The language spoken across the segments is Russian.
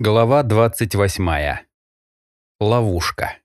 Глава 28. Ловушка.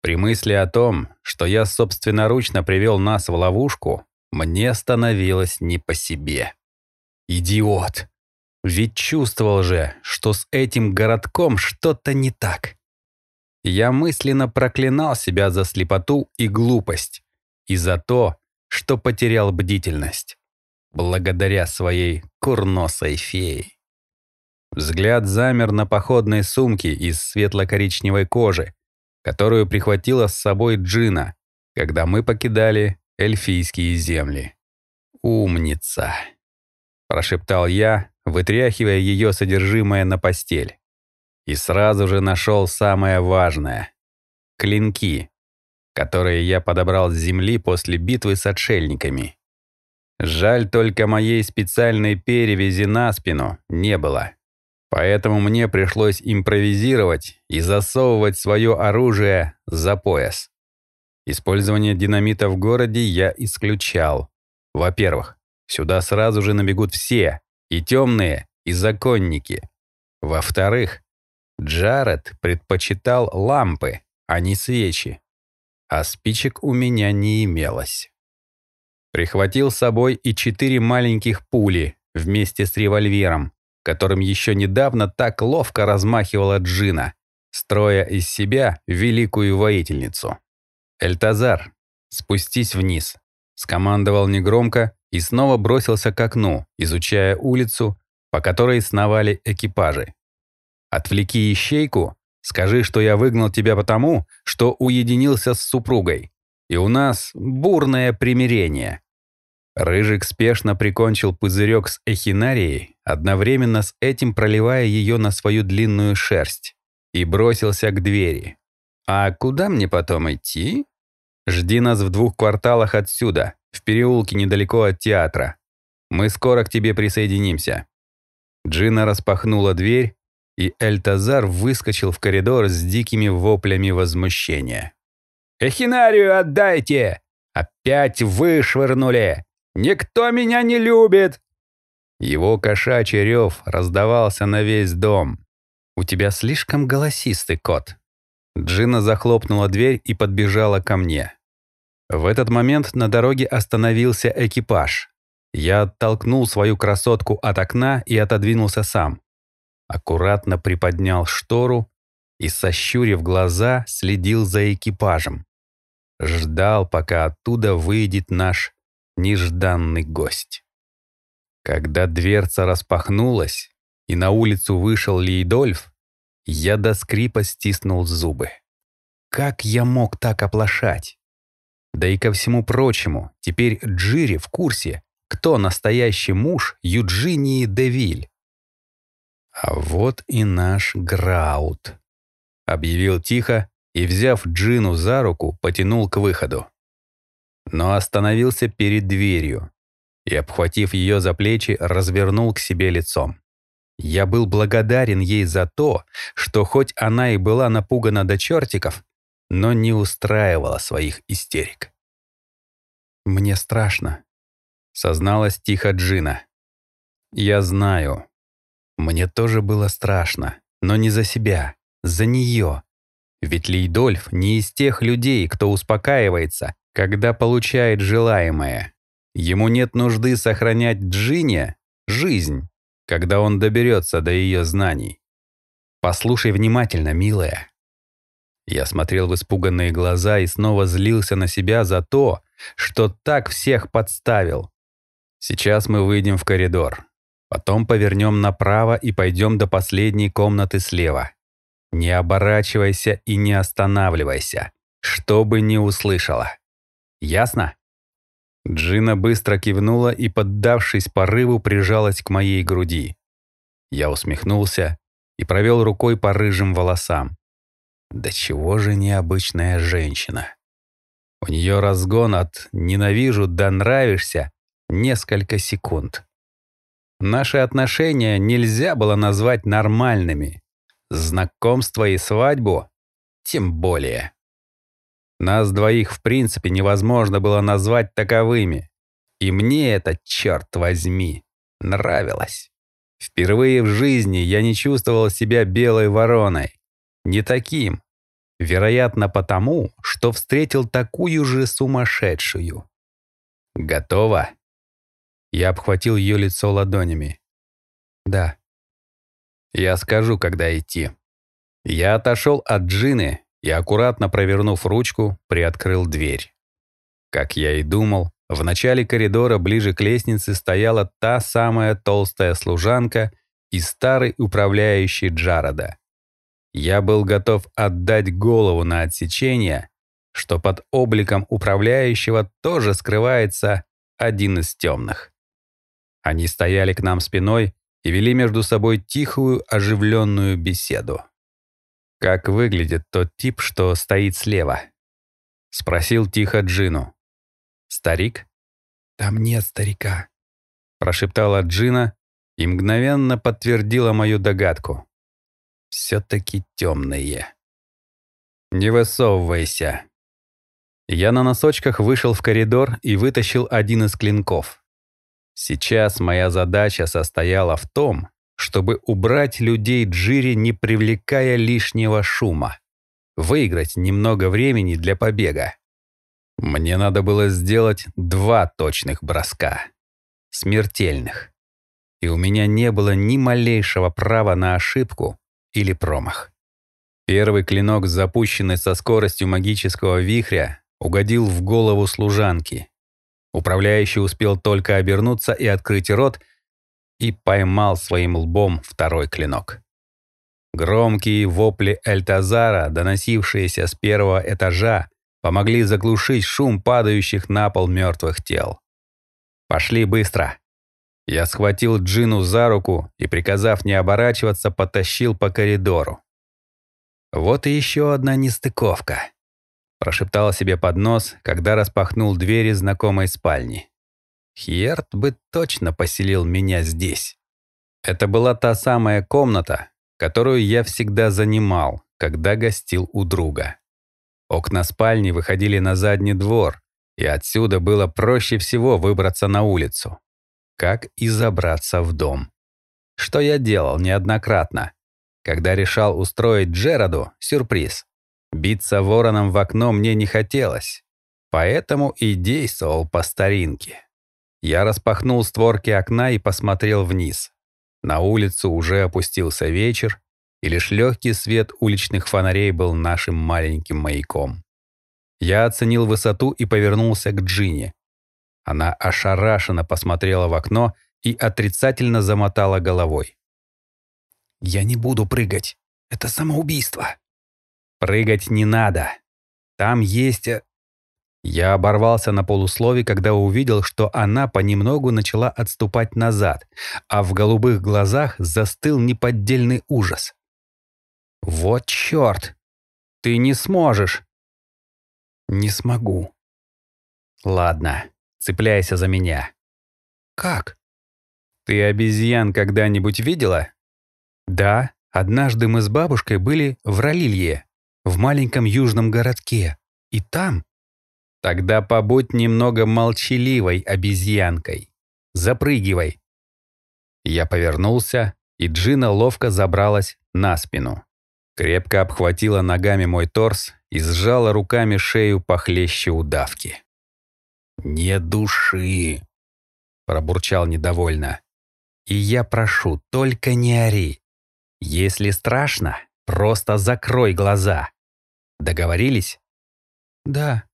При мысли о том, что я собственноручно привел нас в ловушку, мне становилось не по себе. Идиот! Ведь чувствовал же, что с этим городком что-то не так. Я мысленно проклинал себя за слепоту и глупость, и за то, что потерял бдительность, благодаря своей курносой фее. Взгляд замер на походной сумке из светло-коричневой кожи, которую прихватила с собой Джина, когда мы покидали эльфийские земли. «Умница!» – прошептал я, вытряхивая ее содержимое на постель. И сразу же нашел самое важное – клинки, которые я подобрал с земли после битвы с отшельниками. Жаль, только моей специальной перевязи на спину не было. Поэтому мне пришлось импровизировать и засовывать свое оружие за пояс. Использование динамита в городе я исключал. Во-первых, сюда сразу же набегут все, и темные, и законники. Во-вторых, Джаред предпочитал лампы, а не свечи. А спичек у меня не имелось. Прихватил с собой и четыре маленьких пули вместе с револьвером, которым еще недавно так ловко размахивала Джина, строя из себя великую воительницу. «Эльтазар, спустись вниз», — скомандовал негромко и снова бросился к окну, изучая улицу, по которой сновали экипажи. «Отвлеки ищейку, скажи, что я выгнал тебя потому, что уединился с супругой, и у нас бурное примирение». Рыжик спешно прикончил пузырек с эхинарией, одновременно с этим проливая ее на свою длинную шерсть, и бросился к двери. «А куда мне потом идти?» «Жди нас в двух кварталах отсюда, в переулке недалеко от театра. Мы скоро к тебе присоединимся». Джина распахнула дверь, и Эльтазар выскочил в коридор с дикими воплями возмущения. «Эхинарию отдайте! Опять вышвырнули! Никто меня не любит!» Его кошачий рев раздавался на весь дом. «У тебя слишком голосистый кот». Джина захлопнула дверь и подбежала ко мне. В этот момент на дороге остановился экипаж. Я оттолкнул свою красотку от окна и отодвинулся сам. Аккуратно приподнял штору и, сощурив глаза, следил за экипажем. Ждал, пока оттуда выйдет наш нежданный гость. Когда дверца распахнулась, и на улицу вышел Лейдольф, я до скрипа стиснул зубы. Как я мог так оплошать? Да и ко всему прочему, теперь Джири в курсе, кто настоящий муж Юджинии Девиль. «А вот и наш Граут», — объявил тихо и, взяв Джину за руку, потянул к выходу но остановился перед дверью и, обхватив ее за плечи, развернул к себе лицом. Я был благодарен ей за то, что хоть она и была напугана до чертиков, но не устраивала своих истерик. «Мне страшно», — созналась тихо Джина. «Я знаю. Мне тоже было страшно, но не за себя, за нее. Ведь Лейдольф не из тех людей, кто успокаивается когда получает желаемое. Ему нет нужды сохранять Джине жизнь, когда он доберется до ее знаний. Послушай внимательно, милая. Я смотрел в испуганные глаза и снова злился на себя за то, что так всех подставил. Сейчас мы выйдем в коридор. Потом повернем направо и пойдем до последней комнаты слева. Не оборачивайся и не останавливайся, чтобы не услышала. Ясно?» Джина быстро кивнула и, поддавшись порыву, прижалась к моей груди. Я усмехнулся и провел рукой по рыжим волосам. Да чего же необычная женщина. У нее разгон от «ненавижу» до «нравишься» несколько секунд. Наши отношения нельзя было назвать нормальными. Знакомство и свадьбу тем более. Нас двоих в принципе невозможно было назвать таковыми. И мне это, черт возьми, нравилось. Впервые в жизни я не чувствовал себя белой вороной. Не таким. Вероятно, потому, что встретил такую же сумасшедшую. Готова? Я обхватил ее лицо ладонями. Да. Я скажу, когда идти. Я отошел от Джины и, аккуратно провернув ручку, приоткрыл дверь. Как я и думал, в начале коридора ближе к лестнице стояла та самая толстая служанка и старый управляющий Джарода. Я был готов отдать голову на отсечение, что под обликом управляющего тоже скрывается один из темных. Они стояли к нам спиной и вели между собой тихую, оживленную беседу. «Как выглядит тот тип, что стоит слева?» — спросил тихо Джину. «Старик?» «Там нет старика», — прошептала Джина и мгновенно подтвердила мою догадку. «Все-таки темные». «Не высовывайся». Я на носочках вышел в коридор и вытащил один из клинков. Сейчас моя задача состояла в том, чтобы убрать людей Джири, не привлекая лишнего шума. Выиграть немного времени для побега. Мне надо было сделать два точных броска. Смертельных. И у меня не было ни малейшего права на ошибку или промах. Первый клинок, запущенный со скоростью магического вихря, угодил в голову служанки. Управляющий успел только обернуться и открыть рот, и поймал своим лбом второй клинок. Громкие вопли Эльтазара, доносившиеся с первого этажа, помогли заглушить шум падающих на пол мертвых тел. «Пошли быстро!» Я схватил Джину за руку и, приказав не оборачиваться, потащил по коридору. «Вот и еще одна нестыковка», — прошептал себе под нос, когда распахнул двери знакомой спальни. «Хьерт бы точно поселил меня здесь». Это была та самая комната, которую я всегда занимал, когда гостил у друга. Окна спальни выходили на задний двор, и отсюда было проще всего выбраться на улицу. Как и забраться в дом. Что я делал неоднократно, когда решал устроить Джераду сюрприз. Биться вороном в окно мне не хотелось, поэтому и действовал по старинке. Я распахнул створки окна и посмотрел вниз. На улицу уже опустился вечер, и лишь легкий свет уличных фонарей был нашим маленьким маяком. Я оценил высоту и повернулся к Джине. Она ошарашенно посмотрела в окно и отрицательно замотала головой. «Я не буду прыгать. Это самоубийство». «Прыгать не надо. Там есть...» Я оборвался на полуслове, когда увидел, что она понемногу начала отступать назад, а в голубых глазах застыл неподдельный ужас. «Вот черт! Ты не сможешь!» «Не смогу». «Ладно, цепляйся за меня». «Как?» «Ты обезьян когда-нибудь видела?» «Да, однажды мы с бабушкой были в Ралилье, в маленьком южном городке, и там...» «Тогда побудь немного молчаливой обезьянкой. Запрыгивай». Я повернулся, и Джина ловко забралась на спину. Крепко обхватила ногами мой торс и сжала руками шею похлеще удавки. «Не души!» — пробурчал недовольно. «И я прошу, только не ори. Если страшно, просто закрой глаза. Договорились?» «Да».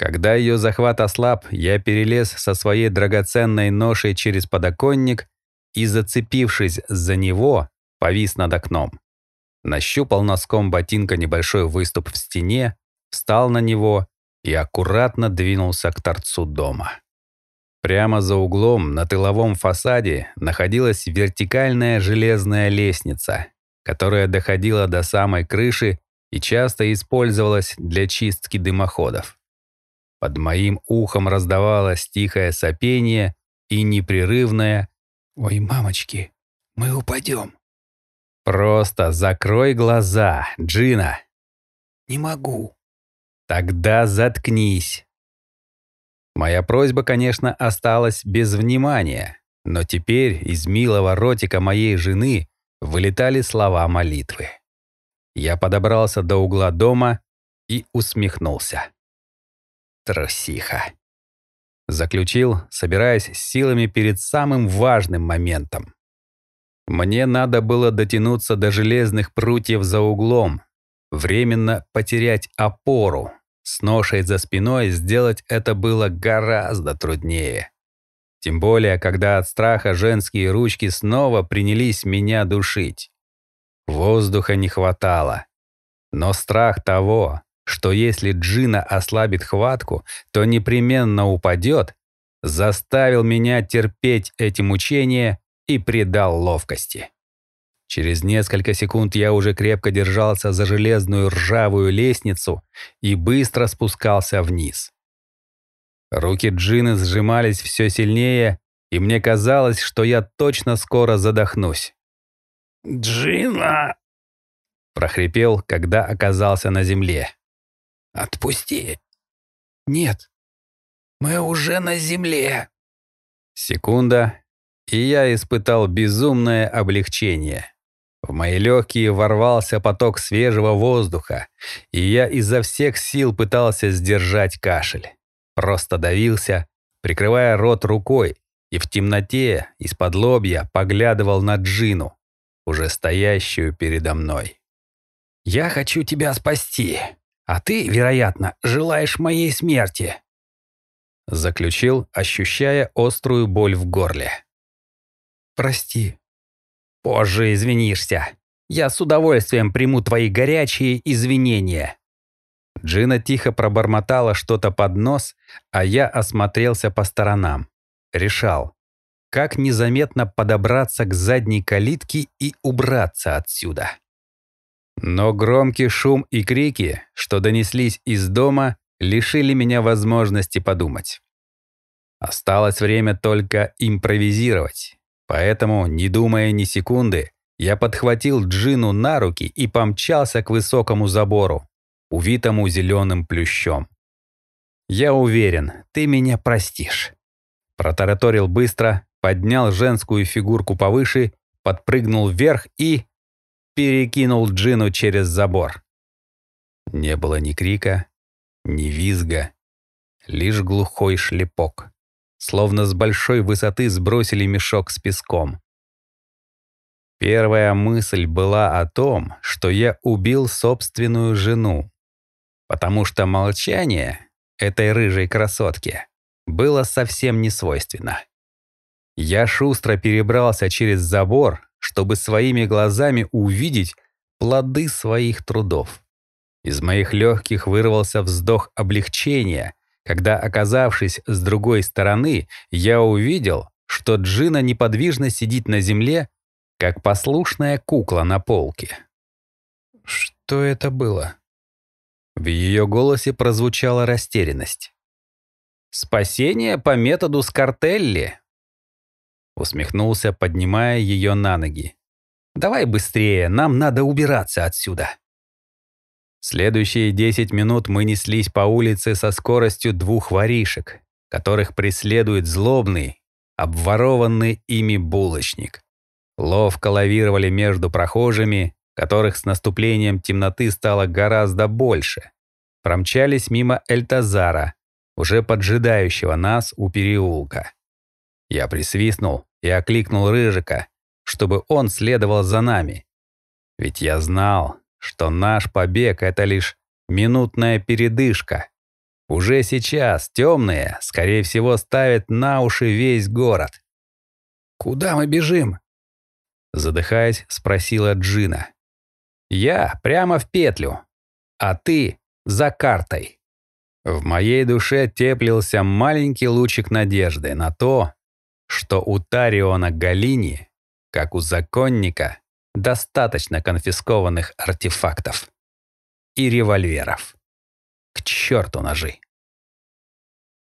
Когда ее захват ослаб, я перелез со своей драгоценной ношей через подоконник и, зацепившись за него, повис над окном нащупал носком ботинка небольшой выступ в стене, встал на него и аккуратно двинулся к торцу дома. Прямо за углом на тыловом фасаде находилась вертикальная железная лестница, которая доходила до самой крыши и часто использовалась для чистки дымоходов. Под моим ухом раздавалось тихое сопение и непрерывное «Ой, мамочки, мы упадем». Просто закрой глаза, Джина. Не могу. Тогда заткнись. Моя просьба, конечно, осталась без внимания, Но теперь из милого ротика моей жены вылетали слова молитвы. Я подобрался до угла дома и усмехнулся. Трусиха. Заключил, собираясь с силами перед самым важным моментом. Мне надо было дотянуться до железных прутьев за углом, временно потерять опору. С ношей за спиной сделать это было гораздо труднее. Тем более, когда от страха женские ручки снова принялись меня душить. Воздуха не хватало. Но страх того, что если Джина ослабит хватку, то непременно упадет, заставил меня терпеть эти мучения и придал ловкости. Через несколько секунд я уже крепко держался за железную ржавую лестницу и быстро спускался вниз. Руки Джины сжимались все сильнее, и мне казалось, что я точно скоро задохнусь. «Джина!» — прохрипел, когда оказался на земле. «Отпусти!» «Нет, мы уже на земле!» Секунда, и я испытал безумное облегчение. В мои легкие ворвался поток свежего воздуха, и я изо всех сил пытался сдержать кашель просто давился, прикрывая рот рукой, и в темноте из-под лобья поглядывал на Джину, уже стоящую передо мной. «Я хочу тебя спасти, а ты, вероятно, желаешь моей смерти», заключил, ощущая острую боль в горле. «Прости. Позже извинишься. Я с удовольствием приму твои горячие извинения». Джина тихо пробормотала что-то под нос, а я осмотрелся по сторонам. Решал, как незаметно подобраться к задней калитке и убраться отсюда. Но громкий шум и крики, что донеслись из дома, лишили меня возможности подумать. Осталось время только импровизировать. Поэтому, не думая ни секунды, я подхватил Джину на руки и помчался к высокому забору, увитому зеленым плющом. «Я уверен, ты меня простишь». Протараторил быстро, поднял женскую фигурку повыше, подпрыгнул вверх и... перекинул Джину через забор. Не было ни крика, ни визга, лишь глухой шлепок. Словно с большой высоты сбросили мешок с песком. Первая мысль была о том, что я убил собственную жену потому что молчание этой рыжей красотки было совсем не свойственно. Я шустро перебрался через забор, чтобы своими глазами увидеть плоды своих трудов. Из моих легких вырвался вздох облегчения, когда, оказавшись с другой стороны, я увидел, что Джина неподвижно сидит на земле, как послушная кукла на полке. Что это было? В ее голосе прозвучала растерянность. «Спасение по методу Скартелли!» Усмехнулся, поднимая ее на ноги. «Давай быстрее, нам надо убираться отсюда!» Следующие десять минут мы неслись по улице со скоростью двух воришек, которых преследует злобный, обворованный ими булочник. Ловко лавировали между прохожими, которых с наступлением темноты стало гораздо больше, промчались мимо Эльтазара, уже поджидающего нас у переулка. Я присвистнул и окликнул Рыжика, чтобы он следовал за нами. Ведь я знал, что наш побег — это лишь минутная передышка. Уже сейчас темные, скорее всего, ставят на уши весь город. «Куда мы бежим?» Задыхаясь, спросила Джина. Я прямо в петлю, а ты за картой. В моей душе теплился маленький лучик надежды на то, что у Тариона Галини, как у законника, достаточно конфискованных артефактов и револьверов. К черту ножи.